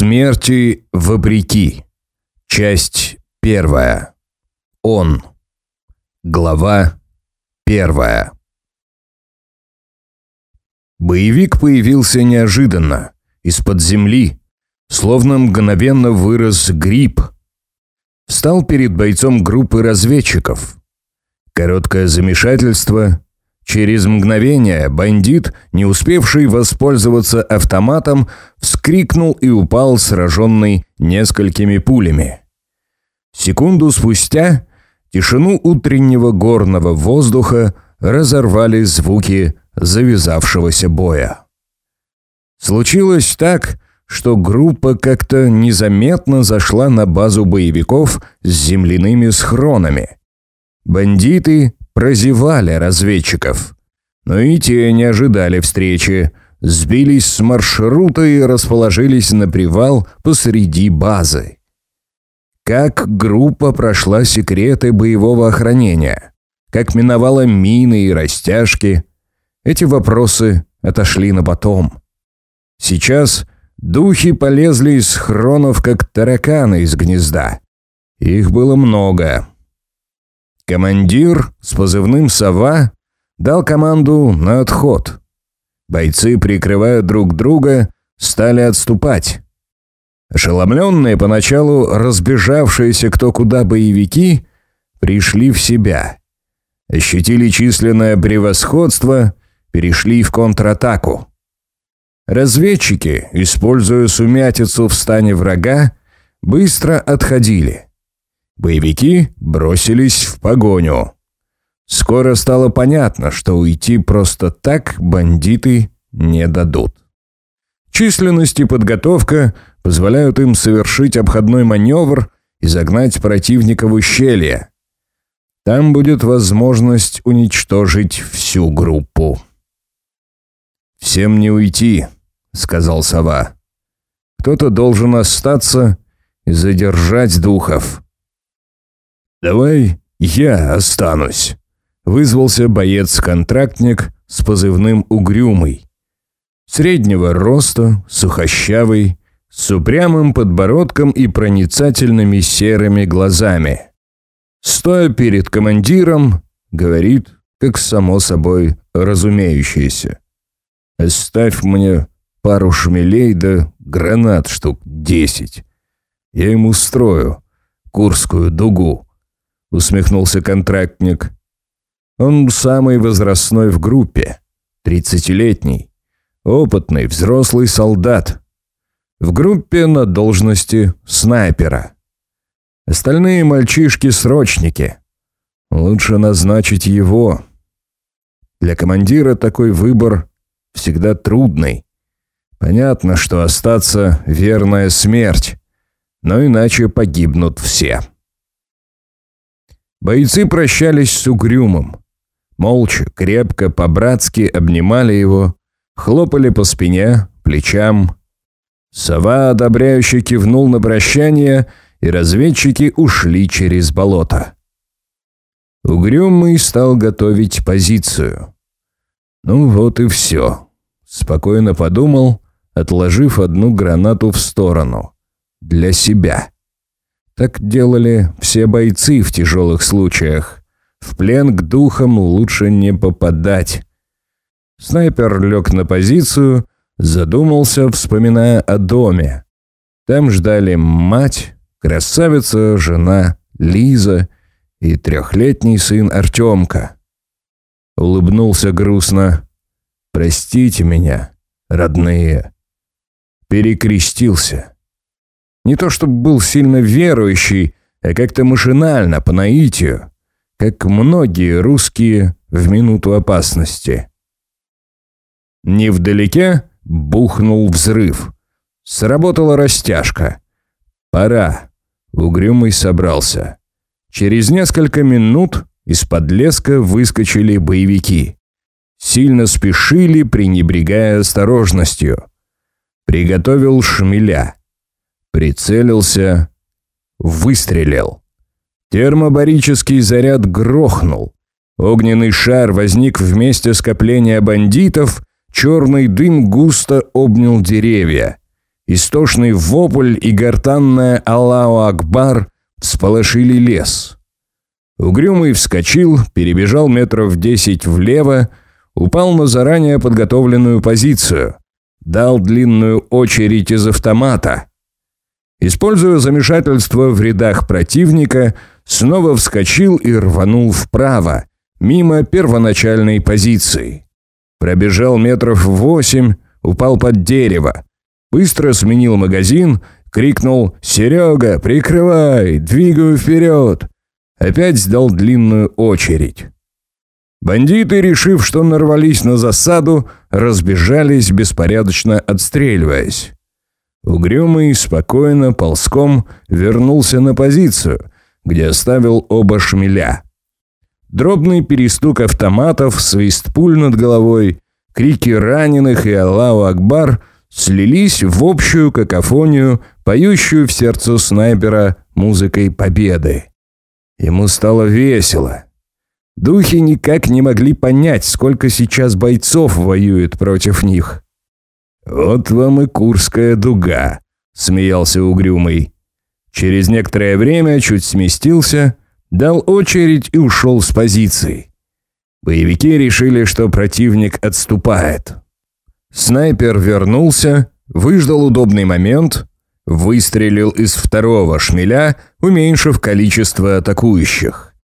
Смерти вопреки. Часть первая. Он. Глава первая. Боевик появился неожиданно, из-под земли, словно мгновенно вырос гриб. Встал перед бойцом группы разведчиков. Короткое замешательство, Через мгновение бандит, не успевший воспользоваться автоматом, вскрикнул и упал, сраженный несколькими пулями. Секунду спустя тишину утреннего горного воздуха разорвали звуки завязавшегося боя. Случилось так, что группа как-то незаметно зашла на базу боевиков с земляными схронами. Бандиты прозевали разведчиков. Но и те не ожидали встречи, сбились с маршрута и расположились на привал посреди базы. Как группа прошла секреты боевого охранения? Как миновала мины и растяжки? Эти вопросы отошли на потом. Сейчас духи полезли из хронов, как тараканы из гнезда. Их было много. Командир с позывным «Сова» дал команду на отход. Бойцы, прикрывая друг друга, стали отступать. Ошеломленные поначалу разбежавшиеся кто куда боевики пришли в себя. Ощутили численное превосходство, перешли в контратаку. Разведчики, используя сумятицу в стане врага, быстро отходили – Боевики бросились в погоню. Скоро стало понятно, что уйти просто так бандиты не дадут. Численность и подготовка позволяют им совершить обходной маневр и загнать противника в ущелье. Там будет возможность уничтожить всю группу. «Всем не уйти», — сказал сова. «Кто-то должен остаться и задержать духов». «Давай я останусь», — вызвался боец-контрактник с позывным «Угрюмый». Среднего роста, сухощавый, с упрямым подбородком и проницательными серыми глазами. Стоя перед командиром, говорит, как само собой разумеющееся. «Оставь мне пару шмелей да гранат штук десять. Я ему устрою Курскую дугу» усмехнулся контрактник. Он самый возрастной в группе, тридцатилетний, опытный взрослый солдат. В группе на должности снайпера. Остальные мальчишки-срочники. Лучше назначить его. Для командира такой выбор всегда трудный. Понятно, что остаться — верная смерть, но иначе погибнут все. Бойцы прощались с Угрюмом. Молча, крепко, по-братски обнимали его, хлопали по спине, плечам. Сова одобряюще кивнул на прощание, и разведчики ушли через болото. Угрюмый стал готовить позицию. Ну вот и все. Спокойно подумал, отложив одну гранату в сторону. Для себя. Так делали все бойцы в тяжелых случаях. В плен к духам лучше не попадать. Снайпер лег на позицию, задумался, вспоминая о доме. Там ждали мать, красавица, жена Лиза и трехлетний сын Артемка. Улыбнулся грустно. «Простите меня, родные». Перекрестился. Не то чтобы был сильно верующий, а как-то машинально, по наитию, как многие русские в минуту опасности. Невдалеке бухнул взрыв. Сработала растяжка. Пора. Угрюмый собрался. Через несколько минут из-под леска выскочили боевики. Сильно спешили, пренебрегая осторожностью. Приготовил шмеля. Прицелился, выстрелил. Термобарический заряд грохнул. Огненный шар возник в месте скопления бандитов, черный дым густо обнял деревья. Истошный вопль и гортанная «Аллаху Акбар» всполошили лес. Угрюмый вскочил, перебежал метров десять влево, упал на заранее подготовленную позицию, дал длинную очередь из автомата. Используя замешательство в рядах противника, снова вскочил и рванул вправо, мимо первоначальной позиции. Пробежал метров восемь, упал под дерево. Быстро сменил магазин, крикнул «Серега, прикрывай! Двигаю вперед!» Опять сдал длинную очередь. Бандиты, решив, что нарвались на засаду, разбежались, беспорядочно отстреливаясь. Угрюмый спокойно ползком вернулся на позицию, где оставил оба шмеля. Дробный перестук автоматов, свист пуль над головой, крики раненых и Аллаху Акбар слились в общую какофонию, поющую в сердце снайпера музыкой победы. Ему стало весело. Духи никак не могли понять, сколько сейчас бойцов воюет против них. «Вот вам и Курская дуга», — смеялся Угрюмый. Через некоторое время чуть сместился, дал очередь и ушел с позиции. Боевики решили, что противник отступает. Снайпер вернулся, выждал удобный момент, выстрелил из второго шмеля, уменьшив количество атакующих.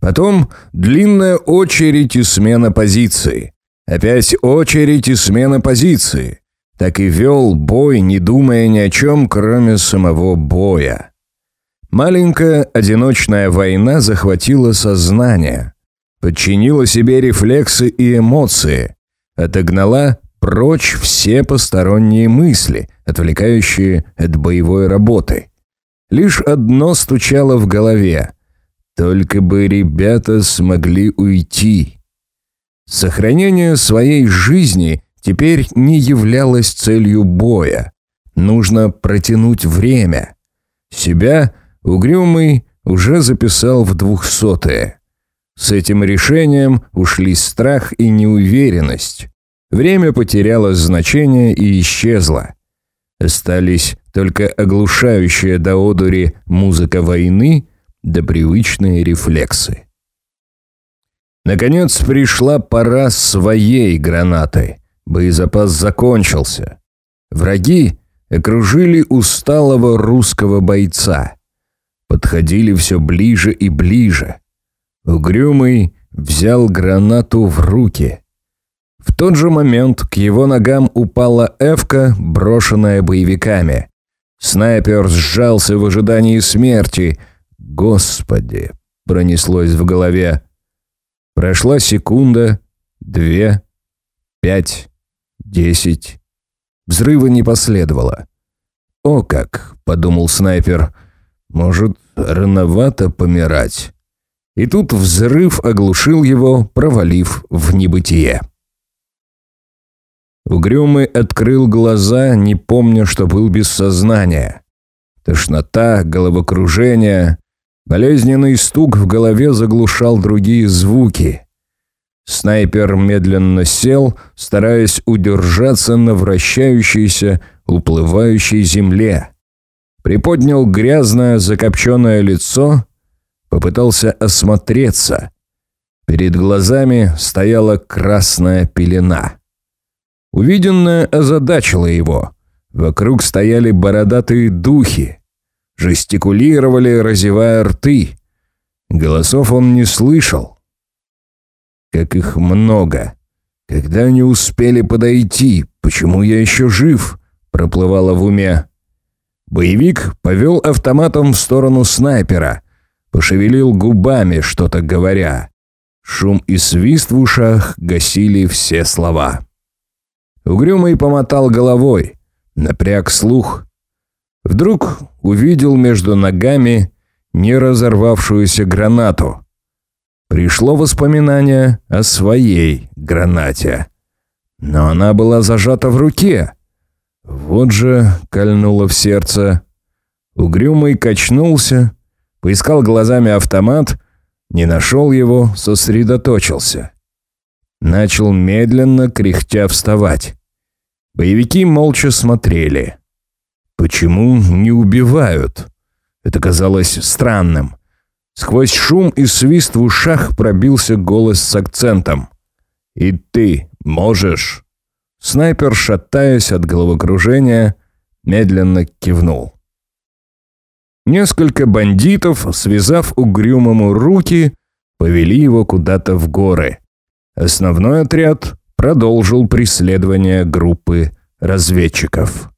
Потом длинная очередь и смена позиции. Опять очередь и смена позиции. Так и вел бой, не думая ни о чем, кроме самого боя. Маленькая одиночная война захватила сознание, подчинила себе рефлексы и эмоции, отогнала прочь все посторонние мысли, отвлекающие от боевой работы. Лишь одно стучало в голове. Только бы ребята смогли уйти. Сохранение своей жизни теперь не являлось целью боя. Нужно протянуть время. Себя Угрюмый уже записал в двухсотые. С этим решением ушли страх и неуверенность. Время потеряло значение и исчезло. Остались только оглушающая до одури музыка войны да привычные рефлексы. Наконец пришла пора своей гранаты. Боезапас закончился. Враги окружили усталого русского бойца подходили все ближе и ближе. Угрюмый взял гранату в руки. В тот же момент к его ногам упала эвка, брошенная боевиками. Снайпер сжался в ожидании смерти. «Господи!» — пронеслось в голове. Прошла секунда, две, пять, десять. Взрыва не последовало. «О как!» — подумал снайпер. Может, рановато помирать. И тут взрыв оглушил его, провалив в небытие. Угрюмый открыл глаза, не помня, что был без сознания. Тошнота, головокружение, болезненный стук в голове заглушал другие звуки. Снайпер медленно сел, стараясь удержаться на вращающейся, уплывающей земле приподнял грязное закопченное лицо, попытался осмотреться. Перед глазами стояла красная пелена. Увиденное озадачило его. Вокруг стояли бородатые духи. Жестикулировали, разевая рты. Голосов он не слышал. Как их много. Когда они успели подойти? Почему я еще жив? Проплывало в уме. Боевик повел автоматом в сторону снайпера, пошевелил губами, что-то говоря. Шум и свист в ушах гасили все слова. Угрюмый помотал головой, напряг слух. Вдруг увидел между ногами не разорвавшуюся гранату. Пришло воспоминание о своей гранате. Но она была зажата в руке. Вот же кольнуло в сердце. Угрюмый качнулся, поискал глазами автомат, не нашел его, сосредоточился. Начал медленно, кряхтя, вставать. Боевики молча смотрели. Почему не убивают? Это казалось странным. Сквозь шум и свист в ушах пробился голос с акцентом. «И ты можешь?» Снайпер, шатаясь от головокружения, медленно кивнул. Несколько бандитов, связав угрюмому руки, повели его куда-то в горы. Основной отряд продолжил преследование группы разведчиков.